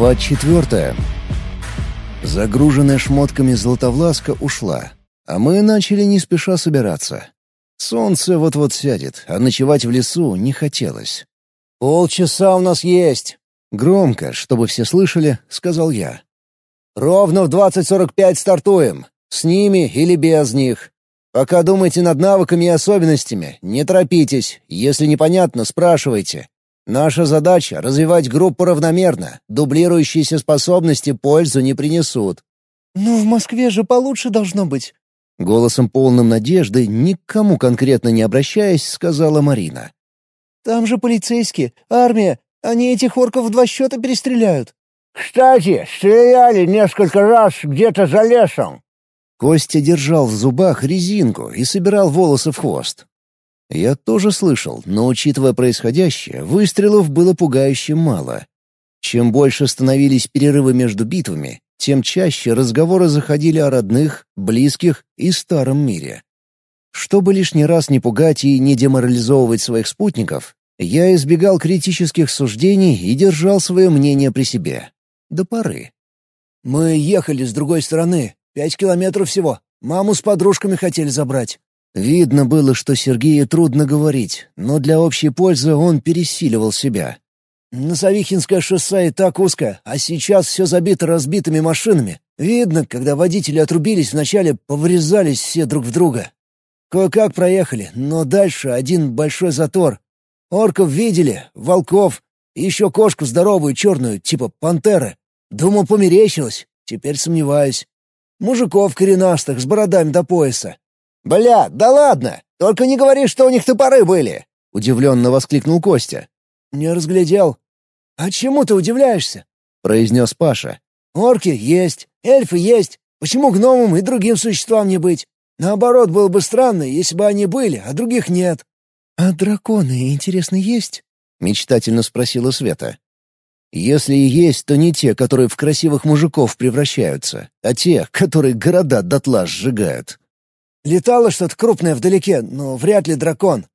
Глава четвертая. Загруженная шмотками Златовласка ушла, а мы начали не спеша собираться. Солнце вот-вот сядет, а ночевать в лесу не хотелось. «Полчаса у нас есть!» Громко, чтобы все слышали, сказал я. «Ровно в двадцать сорок пять стартуем. С ними или без них. Пока думайте над навыками и особенностями, не торопитесь. Если непонятно, спрашивайте. Наша задача — развивать группу равномерно. Дублирующиеся способности пользу не принесут. «Но в Москве же получше должно быть». Голосом полным надежды, никому конкретно не обращаясь, сказала Марина. «Там же полицейские, армия. Они этих орков в два счета перестреляют». «Кстати, стреляли несколько раз где-то за лесом». Костя держал в зубах резинку и собирал волосы в хвост. Я тоже слышал, но, учитывая происходящее, выстрелов было пугающе мало. Чем больше становились перерывы между битвами, тем чаще разговоры заходили о родных, близких и старом мире. Чтобы лишний раз не пугать и не деморализовывать своих спутников, я избегал критических суждений и держал свое мнение при себе. До поры. «Мы ехали с другой стороны. Пять километров всего. Маму с подружками хотели забрать. Видно было, что Сергею трудно говорить, но для общей пользы он пересиливал себя. «На Савихинское шоссе и так узко, а сейчас все забито разбитыми машинами. Видно, когда водители отрубились, вначале поврезались все друг в друга. Кое-как проехали, но дальше один большой затор. Орков видели, волков, еще кошку здоровую черную, типа пантеры. Думал, померещилось, теперь сомневаюсь. Мужиков коренастых с бородами до пояса. «Бля, да ладно! Только не говори, что у них топоры были!» — удивленно воскликнул Костя. «Не разглядел. А чему ты удивляешься?» — произнес Паша. «Орки есть, эльфы есть. Почему гномам и другим существам не быть? Наоборот, было бы странно, если бы они были, а других нет». «А драконы, интересно, есть?» — мечтательно спросила Света. «Если и есть, то не те, которые в красивых мужиков превращаются, а те, которые города дотла сжигают». Летало что-то крупное вдалеке, но вряд ли дракон.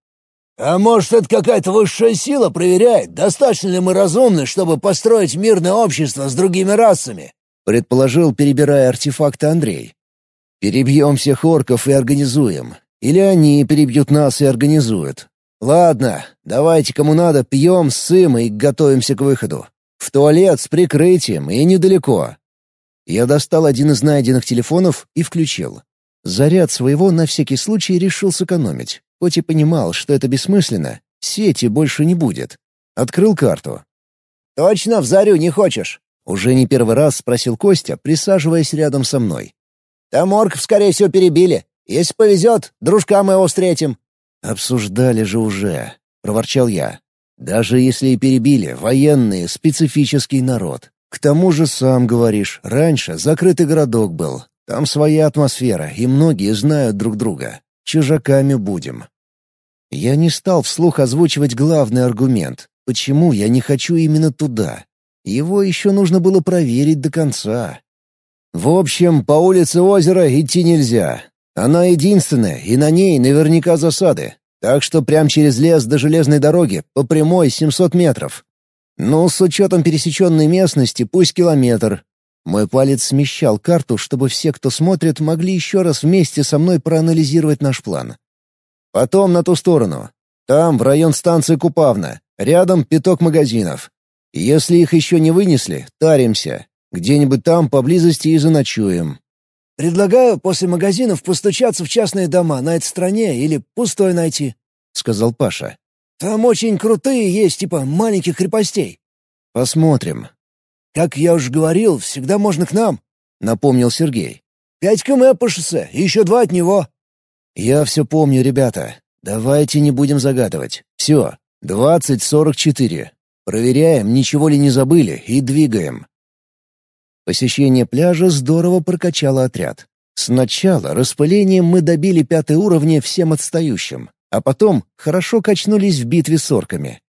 А может, это какая-то высшая сила проверяет, достаточно ли мы разумны, чтобы построить мирное общество с другими расами? Предположил, перебирая артефакты Андрей. Перебьем всех орков и организуем. Или они перебьют нас и организуют. Ладно, давайте кому надо, пьем, ссым и готовимся к выходу. В туалет с прикрытием и недалеко. Я достал один из найденных телефонов и включил. Заряд своего на всякий случай решил сэкономить, хоть и понимал, что это бессмысленно, сети больше не будет. Открыл карту. «Точно в зарю не хочешь?» Уже не первый раз спросил Костя, присаживаясь рядом со мной. «Там орков, скорее всего, перебили. Если повезет, дружка мы его встретим». «Обсуждали же уже», — проворчал я. «Даже если и перебили, военные — специфический народ. К тому же, сам говоришь, раньше закрытый городок был, там своя атмосфера, и многие знают друг друга. Чужаками будем. Я не стал вслух озвучивать главный аргумент, почему я не хочу именно туда. Его еще нужно было проверить до конца. В общем, по улице озера идти нельзя. Она единственная, и на ней наверняка засады. Так что прямо через лес до железной дороги, по прямой 700 метров. Ну, с учетом пересеченной местности, пусть километр, мой палец смещал карту, чтобы все, кто смотрит, могли еще раз вместе со мной проанализировать наш план. Потом на ту сторону. Там, в район станции Купавна. Рядом пяток магазинов. Если их еще не вынесли, таримся. Где-нибудь там поблизости и заночуем. «Предлагаю после магазинов постучаться в частные дома на этой стороне или пустой найти», — сказал Паша. «Там очень крутые есть, типа маленьких крепостей». «Посмотрим. «Как я уже говорил, всегда можно к нам», — напомнил Сергей. «Пять км по шоссе, и еще два от него». «Я все помню, ребята. Давайте не будем загадывать. Все, двадцать сорок четыре. Проверяем, ничего ли не забыли, и двигаем». Посещение пляжа здорово прокачало отряд. Сначала распылением мы добили пятый уровни всем отстающим, а потом хорошо качнулись в битве с орками.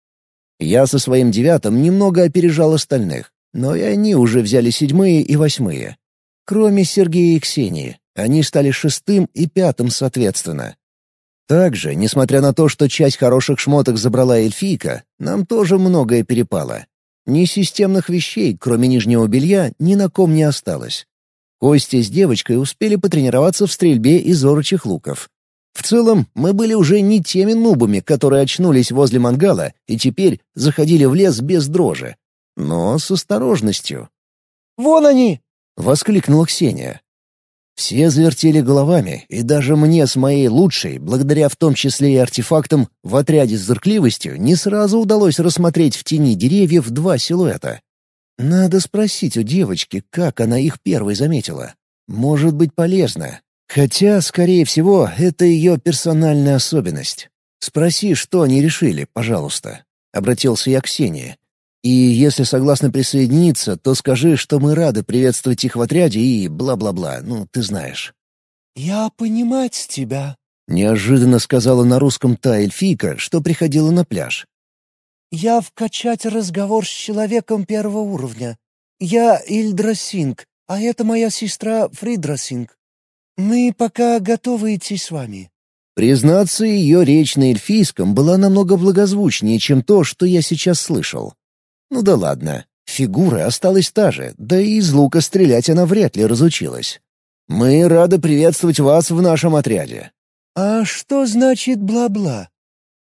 Я со своим девятым немного опережал остальных, но и они уже взяли седьмые и восьмые. Кроме Сергея и Ксении, они стали шестым и пятым соответственно. Также, несмотря на то, что часть хороших шмоток забрала эльфийка, нам тоже многое перепало. Ни системных вещей, кроме нижнего белья, ни на ком не осталось. Костя с девочкой успели потренироваться в стрельбе из орочих луков. В целом, мы были уже не теми нубами, которые очнулись возле мангала и теперь заходили в лес без дрожи, но с осторожностью. «Вон они!» — воскликнула Ксения. Все завертели головами, и даже мне с моей лучшей, благодаря в том числе и артефактам, в отряде с зыркливостью не сразу удалось рассмотреть в тени деревьев два силуэта. Надо спросить у девочки, как она их первой заметила. Может быть полезно. Хотя, скорее всего, это ее персональная особенность. Спроси, что они решили, пожалуйста. Обратился я к Ксении. И если согласны присоединиться, то скажи, что мы рады приветствовать их в отряде и бла-бла-бла, ну, ты знаешь». «Я понимать тебя», — неожиданно сказала на русском та эльфийка, что приходила на пляж. «Я вкачать разговор с человеком первого уровня. Я Ильдра Синг, а это моя сестра Фридра Синг. Мы пока готовы идти с вами». Признаться, ее речь на эльфийском была намного благозвучнее, чем то, что я сейчас слышал. Ну да ладно, фигура осталась та же, да и из лука стрелять она вряд ли разучилась. Мы рады приветствовать вас в нашем отряде. А что значит бла-бла?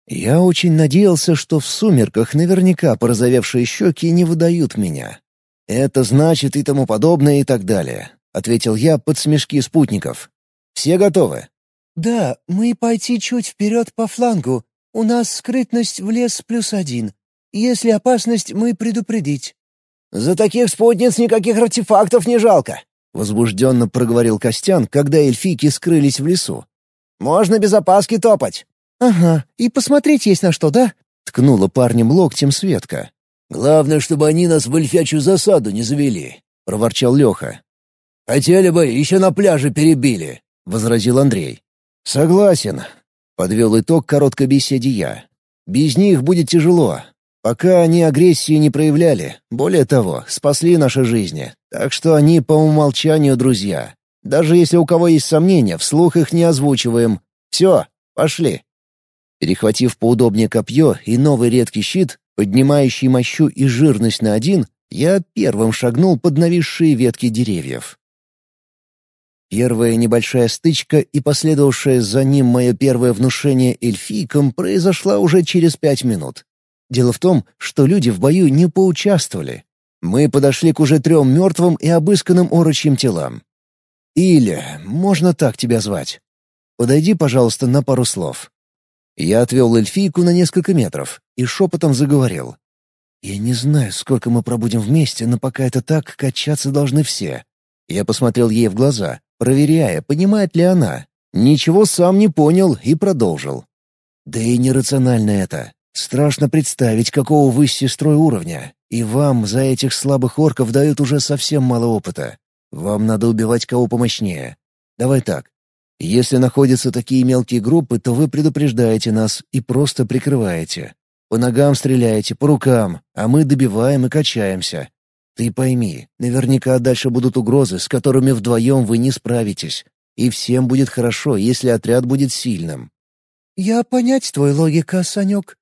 Я очень надеялся, что в сумерках наверняка порозовевшие щеки не выдают меня. Это значит и тому подобное и так далее, ответил я под смешки спутников. Все готовы? Да, мы пойти чуть вперед по флангу. У нас скрытность в лес плюс один. Если опасность, мы предупредить». «За таких спутниц никаких артефактов не жалко», — возбужденно проговорил Костян, когда эльфийки скрылись в лесу. «Можно без опаски топать». «Ага, и посмотреть есть на что, да?» — ткнула парнем локтем Светка. «Главное, чтобы они нас в эльфячью засаду не завели», — проворчал Леха. «Хотели бы, еще на пляже перебили», — возразил Андрей. «Согласен», — подвел итог короткой беседе я. «Без них будет тяжело, Пока они агрессии не проявляли, более того, спасли наши жизни, так что они по умолчанию друзья. Даже если у кого есть сомнения, вслух их не озвучиваем. Все, пошли. Перехватив поудобнее копье и новый редкий щит, поднимающий мощу и жирность на один, я первым шагнул под нависшие ветки деревьев. Первая небольшая стычка и последовавшее за ним мое первое внушение эльфийкам произошла уже через пять минут. Дело в том, что люди в бою не поучаствовали. Мы подошли к уже трем мертвым и обысканным орочьим телам. «Или, можно так тебя звать. Подойди, пожалуйста, на пару слов». Я отвел эльфийку на несколько метров и шепотом заговорил. «Я не знаю, сколько мы пробудем вместе, но пока это так, качаться должны все». Я посмотрел ей в глаза, проверяя, понимает ли она. Ничего сам не понял и продолжил. «Да и нерационально это. Страшно представить, какого вы с сестрой уровня, и вам за этих слабых орков дают уже совсем мало опыта. Вам надо убивать кого помощнее. Давай так. Если находятся такие мелкие группы, то вы предупреждаете нас и просто прикрываете. По ногам стреляете, по рукам, а мы добиваем и качаемся. Ты пойми, наверняка дальше будут угрозы, с которыми вдвоем вы не справитесь. И всем будет хорошо, если отряд будет сильным. «Я понять твой логика, Санек», —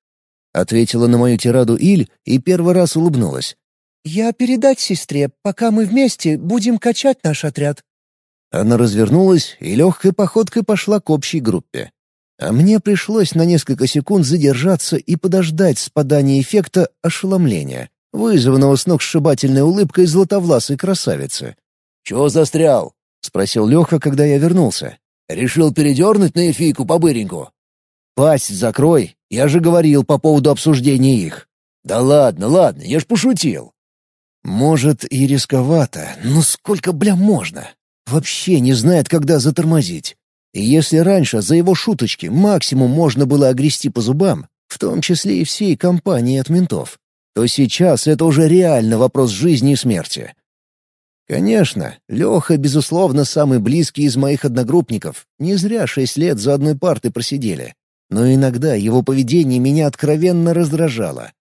ответила на мою тираду Иль и первый раз улыбнулась. «Я передать сестре, пока мы вместе будем качать наш отряд». Она развернулась и легкой походкой пошла к общей группе. А мне пришлось на несколько секунд задержаться и подождать спадания эффекта ошеломления, вызванного сногсшибательной улыбкой златовласой красавицы. «Чего застрял?» — спросил Леха, когда я вернулся. «Решил передернуть на эфийку по-быреньку?» «Пасть закрой я же говорил по поводу обсуждения их. Да ладно, ладно, я ж пошутил. Может, и рисковато, но сколько, бля, можно? Вообще не знает, когда затормозить. И если раньше за его шуточки максимум можно было огрести по зубам, в том числе и всей компании от ментов, то сейчас это уже реально вопрос жизни и смерти. Конечно, Леха, безусловно, самый близкий из моих одногруппников. Не зря шесть лет за одной партой просидели но иногда его поведение меня откровенно раздражало.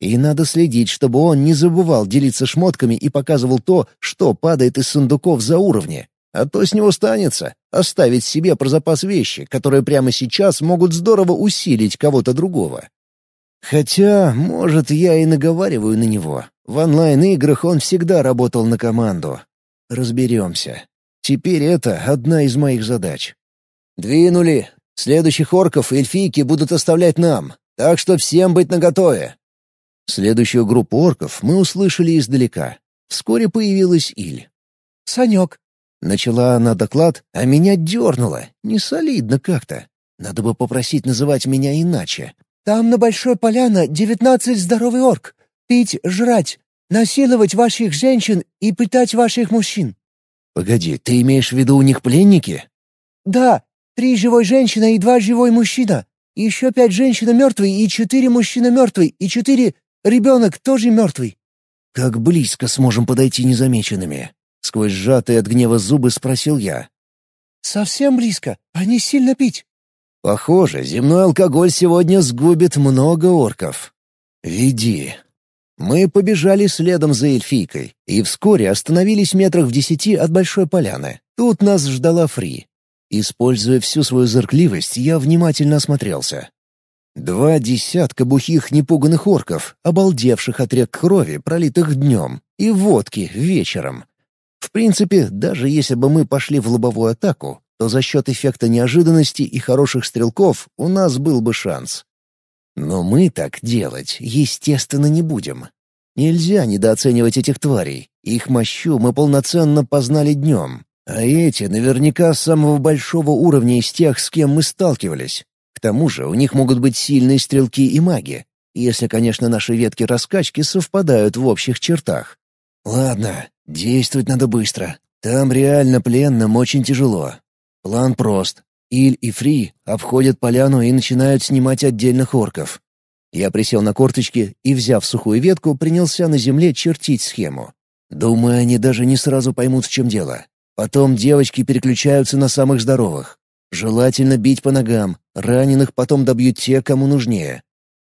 И надо следить, чтобы он не забывал делиться шмотками и показывал то, что падает из сундуков за уровни. А то с него станется оставить себе про запас вещи, которые прямо сейчас могут здорово усилить кого-то другого. Хотя, может, я и наговариваю на него. В онлайн-играх он всегда работал на команду. Разберемся. Теперь это одна из моих задач. «Двинули. Следующих орков эльфийки будут оставлять нам, так что всем быть наготове». Следующую группу орков мы услышали издалека. Вскоре появилась Иль. «Санек». Начала она доклад, а меня дернуло. Не солидно как-то. Надо бы попросить называть меня иначе. «Там на Большой Поляна девятнадцать здоровый орк. Пить, жрать, насиловать ваших женщин и пытать ваших мужчин». «Погоди, ты имеешь в виду у них пленники?» «Да, три живой женщина и два живой мужчина. Еще пять женщина мертвые и четыре мужчина мертвые и четыре ребенок тоже мертвый». «Как близко сможем подойти незамеченными?» Сквозь сжатые от гнева зубы спросил я. «Совсем близко. Они сильно пить». «Похоже, земной алкоголь сегодня сгубит много орков. Веди». Мы побежали следом за эльфийкой и вскоре остановились метрах в десяти от большой поляны. Тут нас ждала Фри. Используя всю свою зыркливость, я внимательно осмотрелся. Два десятка бухих непуганных орков, обалдевших от рек крови, пролитых днем, и водки вечером. В принципе, даже если бы мы пошли в лобовую атаку, то за счет эффекта неожиданности и хороших стрелков у нас был бы шанс. Но мы так делать, естественно, не будем. Нельзя недооценивать этих тварей. Их мощу мы полноценно познали днем. А эти наверняка самого большого уровня из тех, с кем мы сталкивались. К тому же у них могут быть сильные стрелки и маги, если, конечно, наши ветки раскачки совпадают в общих чертах. Ладно, действовать надо быстро. Там реально пленным очень тяжело. План прост. Иль и Фри обходят поляну и начинают снимать отдельных орков. Я присел на корточки и, взяв сухую ветку, принялся на земле чертить схему. Думаю, они даже не сразу поймут, в чем дело. Потом девочки переключаются на самых здоровых. Желательно бить по ногам, раненых потом добьют те, кому нужнее.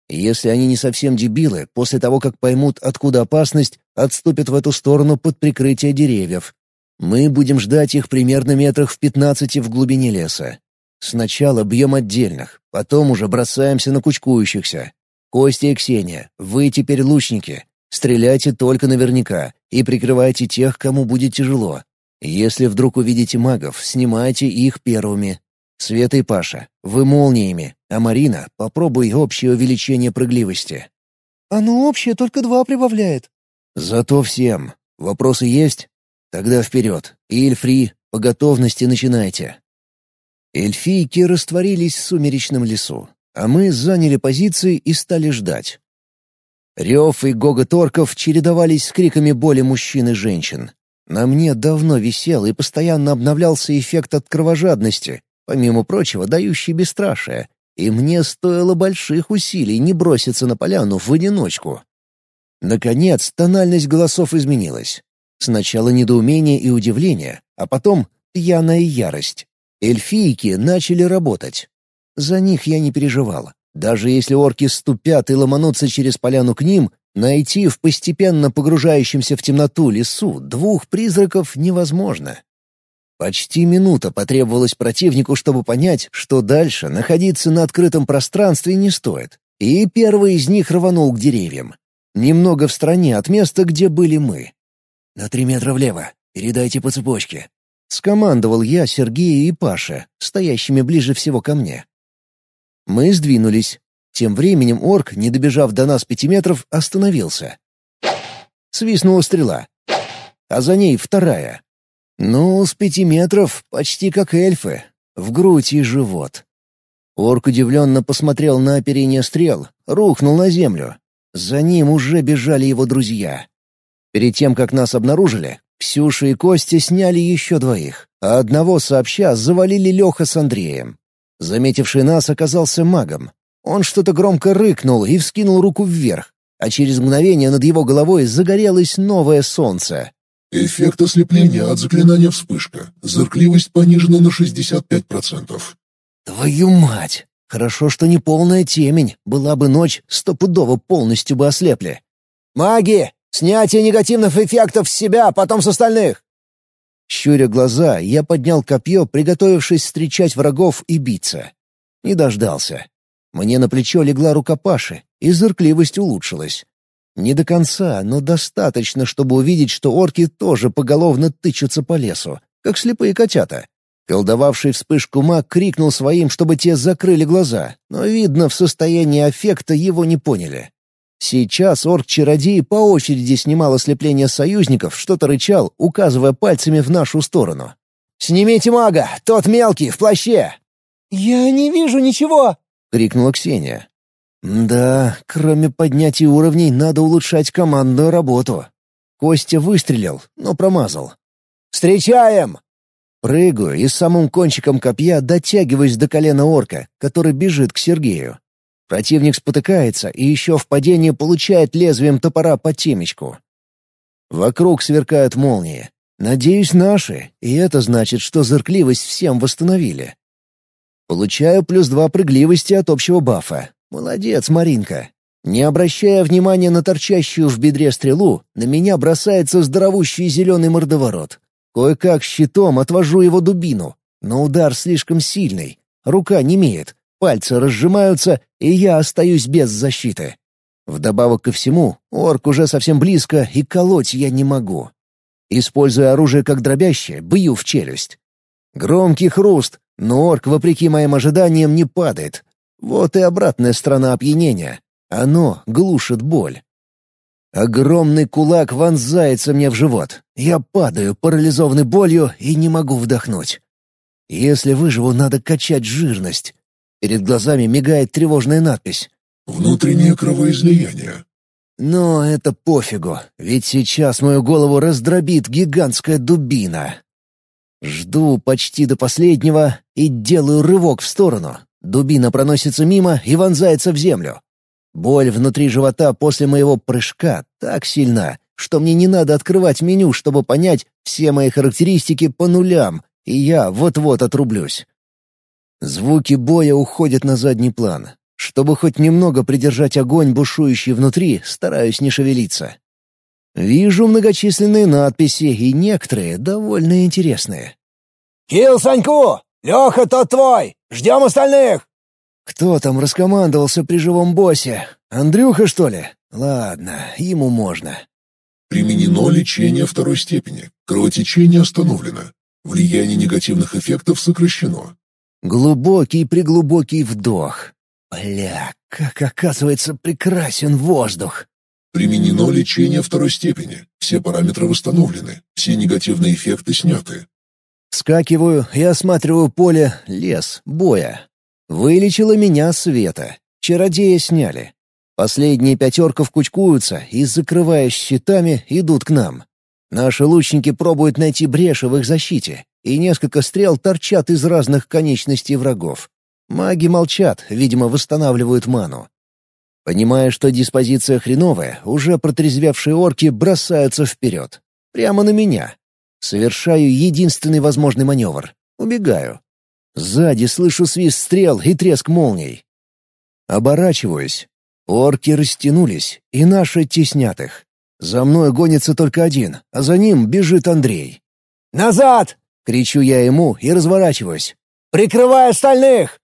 Если они не совсем дебилы, после того, как поймут, откуда опасность, отступят в эту сторону под прикрытие деревьев. Мы будем ждать их примерно метрах в пятнадцати в глубине леса. Сначала бьем отдельных, потом уже бросаемся на кучкующихся. Костя и Ксения, вы теперь лучники. Стреляйте только наверняка и прикрывайте тех, кому будет тяжело. Если вдруг увидите магов, снимайте их первыми. Света и Паша, вы молниями, а Марина, попробуй общее увеличение прыгливости. Оно общее только два прибавляет. Зато всем. Вопросы есть? Тогда вперед. Ильфри, по готовности начинайте. Эльфийки растворились в сумеречном лесу, а мы заняли позиции и стали ждать. Рев и гогот орков чередовались с криками боли мужчин и женщин. На мне давно висел и постоянно обновлялся эффект от кровожадности, помимо прочего, дающий бесстрашие, и мне стоило больших усилий не броситься на поляну в одиночку. Наконец, тональность голосов изменилась. Сначала недоумение и удивление, а потом пьяная ярость. Эльфийки начали работать. За них я не переживал. Даже если орки ступят и ломанутся через поляну к ним, найти в постепенно погружающемся в темноту лесу двух призраков невозможно. Почти минута потребовалась противнику, чтобы понять, что дальше находиться на открытом пространстве не стоит. И первый из них рванул к деревьям. Немного в стороне от места, где были мы. «На три метра влево. Передайте по цепочке». Скомандовал я Сергею и Паше, стоящими ближе всего ко мне. Мы сдвинулись. Тем временем орк, не добежав до нас пяти метров, остановился. Свистнула стрела. А за ней вторая. Ну, с пяти метров почти как эльфы. В грудь и живот. Орк удивленно посмотрел на оперение стрел, рухнул на землю. За ним уже бежали его друзья. Перед тем, как нас обнаружили, Ксюша и Костя сняли еще двоих, а одного сообща завалили Леха с Андреем. Заметивший нас оказался магом. Он что-то громко рыкнул и вскинул руку вверх, а через мгновение над его головой загорелось новое солнце. Эффект ослепления от заклинания «Вспышка». Зыркливость понижена на 65%. Твою мать! Хорошо, что не полная темень. Была бы ночь, стопудово полностью бы ослепли. «Маги! Снятие негативных эффектов с себя, потом с остальных!» Щуря глаза, я поднял копье, приготовившись встречать врагов и биться. Не дождался. Мне на плечо легла рука Паши, и зыркливость улучшилась. Не до конца, но достаточно, чтобы увидеть, что орки тоже поголовно тычутся по лесу, как слепые котята. Колдовавший вспышку маг крикнул своим, чтобы те закрыли глаза, но, видно, в состоянии аффекта его не поняли. Сейчас орк-чародей по очереди снимал ослепление союзников, что-то рычал, указывая пальцами в нашу сторону. «Снимите мага! Тот мелкий, в плаще!» «Я не вижу ничего!» — крикнула Ксения. «Да, кроме поднятия уровней, надо улучшать командную работу». Костя выстрелил, но промазал. «Встречаем!» Прыгаю и самым кончиком копья дотягиваюсь до колена орка, который бежит к Сергею. Противник спотыкается и еще в падении получает лезвием топора по темечку. Вокруг сверкают молнии. Надеюсь, наши, и это значит, что зыркливость всем восстановили. Получаю плюс два прыгливости от общего бафа, Молодец, Маринка. Не обращая внимания на торчащую в бедре стрелу, на меня бросается здоровущий зеленый мордоворот. Кое-как щитом отвожу его дубину, но удар слишком сильный. Рука немеет, пальцы разжимаются, и я остаюсь без защиты. Вдобавок ко всему, орк уже совсем близко, и колоть я не могу. Используя оружие как дробящее, бью в челюсть. Громкий хруст, но орк, вопреки моим ожиданиям, не падает, вот и обратная сторона опьянения. Оно глушит боль. Огромный кулак вонзается мне в живот. Я падаю, парализованный болью, и не могу вдохнуть. Если выживу, надо качать жирность. Перед глазами мигает тревожная надпись. «Внутреннее кровоизлияние». Но это пофигу, ведь сейчас мою голову раздробит гигантская дубина. Жду почти до последнего и делаю рывок в сторону, Дубина проносится мимо и вонзается в землю. Боль внутри живота после моего прыжка так сильна, что мне не надо открывать меню, чтобы понять все мои характеристики по нулям, и я вот-вот отрублюсь. Звуки боя уходят на задний план. Чтобы хоть немного придержать огонь, бушующий внутри, стараюсь не шевелиться. Вижу многочисленные надписи, и некоторые довольно интересные. «Килл Саньку! Леха тот твой! Ждем остальных!» «Кто там раскомандовался при живом боссе? Андрюха, что ли? Ладно, ему можно». Применено лечение второй степени. Кровотечение остановлено. Влияние негативных эффектов сокращено. Глубокий-преглубокий вдох. Бля, как оказывается прекрасен воздух. Применено лечение второй степени. Все параметры восстановлены. Все негативные эффекты сняты. Скакиваю и осматриваю поле, лес, боя. Вылечила меня Света. Чародея сняли. Последние пятерка вкучкуются и, закрываясь щитами, идут к нам. Наши лучники пробуют найти бреши в их защите, и несколько стрел торчат из разных конечностей врагов. Маги молчат, видимо, восстанавливают ману. Понимая, что диспозиция хреновая, уже протрезвевшие орки бросаются вперед. Прямо на меня. Совершаю единственный возможный маневр. Убегаю. Сзади слышу свист стрел и треск молний. Оборачиваюсь. Орки растянулись, и наши теснят их. За мной гонится только один, а за ним бежит Андрей. «Назад!» — кричу я ему и разворачиваюсь. «Прикрывай остальных!»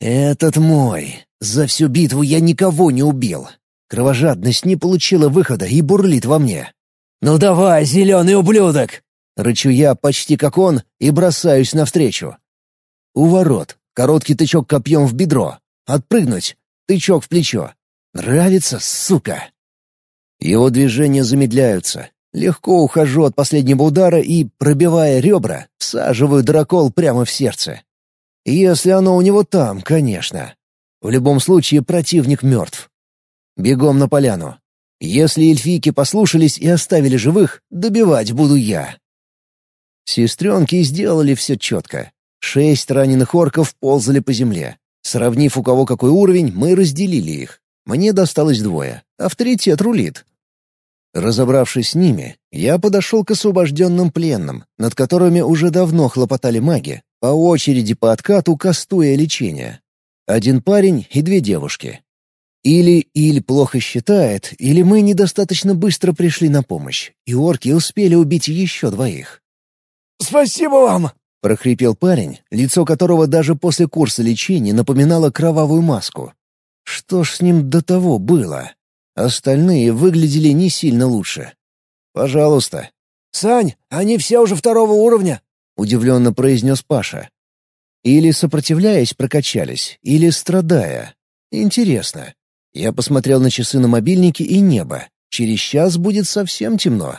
«Этот мой. За всю битву я никого не убил. Кровожадность не получила выхода и бурлит во мне. «Ну давай, зеленый ублюдок!» Рычу я почти как он и бросаюсь навстречу. У ворот. Короткий тычок копьем в бедро. Отпрыгнуть. Тычок в плечо. Нравится, сука. Его движения замедляются. Легко ухожу от последнего удара и, пробивая ребра, всаживаю дракол прямо в сердце. Если оно у него там, конечно. В любом случае противник мертв. Бегом на поляну. Если эльфийки послушались и оставили живых, добивать буду я. Сестренки сделали все четко. Шесть раненых орков ползали по земле. Сравнив, у кого какой уровень, мы разделили их. Мне досталось двое. Авторитет рулит. Разобравшись с ними, я подошел к освобожденным пленным, над которыми уже давно хлопотали маги, по очереди по откату кастуя лечение. Один парень и две девушки. Или Иль плохо считает, или мы недостаточно быстро пришли на помощь, и орки успели убить еще двоих. «Спасибо вам!» — прохрипел парень, лицо которого даже после курса лечения напоминало кровавую маску. Что ж с ним до того было? Остальные выглядели не сильно лучше. «Пожалуйста». «Сань, они все уже второго уровня», — удивленно произнес Паша. Или сопротивляясь прокачались, или страдая. Интересно. Я посмотрел на часы на мобильнике и небо. Через час будет совсем темно.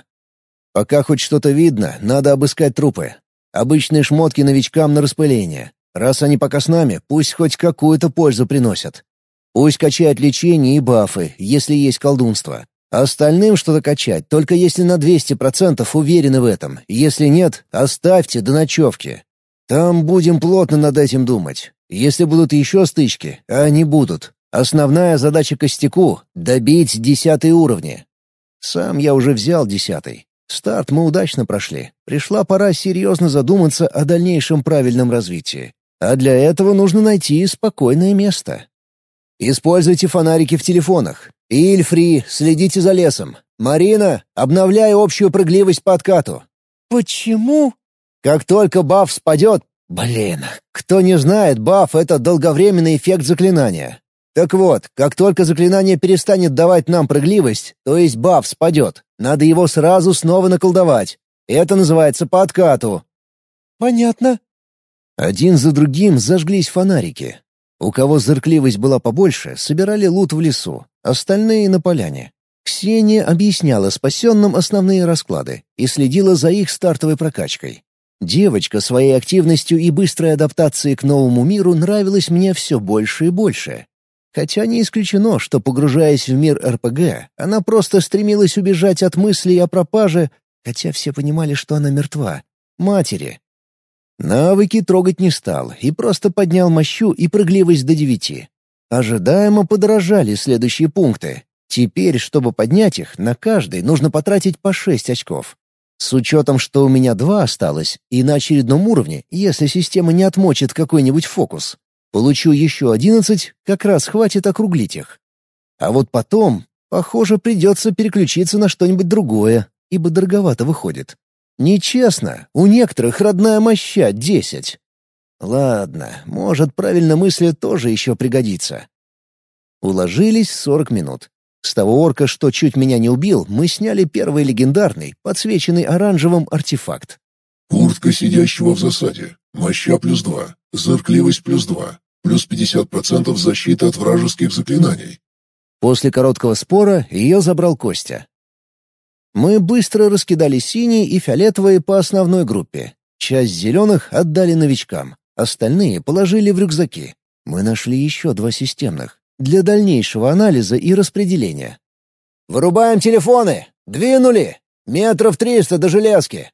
Пока хоть что-то видно, надо обыскать трупы. Обычные шмотки новичкам на распыление. Раз они пока с нами, пусть хоть какую-то пользу приносят. Пусть качают лечение и бафы, если есть колдунство. А остальным что-то качать, только если на 200% уверены в этом. Если нет, оставьте до ночевки. Там будем плотно над этим думать. Если будут еще стычки, а они будут. Основная задача Костяку — добить десятый уровни. Сам я уже взял десятый. Старт мы удачно прошли. Пришла пора серьезно задуматься о дальнейшем правильном развитии. А для этого нужно найти спокойное место. Используйте фонарики в телефонах. Ильфри, следите за лесом. Марина, обновляй общую прыгливость по откату. Почему? Как только баф спадет... Блин, кто не знает, баф — это долговременный эффект заклинания. Так вот, как только заклинание перестанет давать нам прыгливость, то есть баф спадет, надо его сразу снова наколдовать. Это называется по откату. Понятно. Один за другим зажглись фонарики. У кого зыркливость была побольше, собирали лут в лесу, остальные — на поляне. Ксения объясняла спасенным основные расклады и следила за их стартовой прокачкой. Девочка своей активностью и быстрой адаптацией к новому миру нравилась мне все больше и больше. Хотя не исключено, что, погружаясь в мир РПГ, она просто стремилась убежать от мыслей о пропаже, хотя все понимали, что она мертва. Матери. Навыки трогать не стал и просто поднял мощу и прыгливость до девяти. Ожидаемо подорожали следующие пункты. Теперь, чтобы поднять их, на каждый нужно потратить по шесть очков. С учетом, что у меня два осталось, и на очередном уровне, если система не отмочит какой-нибудь фокус, получу еще одиннадцать, как раз хватит округлить их. А вот потом, похоже, придется переключиться на что-нибудь другое, ибо дороговато выходит. Нечестно, у некоторых родная моща десять. Ладно, может, правильно мысли тоже еще пригодится. Уложились сорок минут. С того орка, что чуть меня не убил, мы сняли первый легендарный, подсвеченный оранжевым артефакт. Куртка сидящего в засаде. Моща плюс два. Зыркливость плюс два. Плюс 50% защиты от вражеских заклинаний. После короткого спора ее забрал Костя. Мы быстро раскидали синие и фиолетовые по основной группе. Часть зеленых отдали новичкам, остальные положили в рюкзаки. Мы нашли еще два системных для дальнейшего анализа и распределения. «Вырубаем телефоны! Двинули! Метров триста до железки!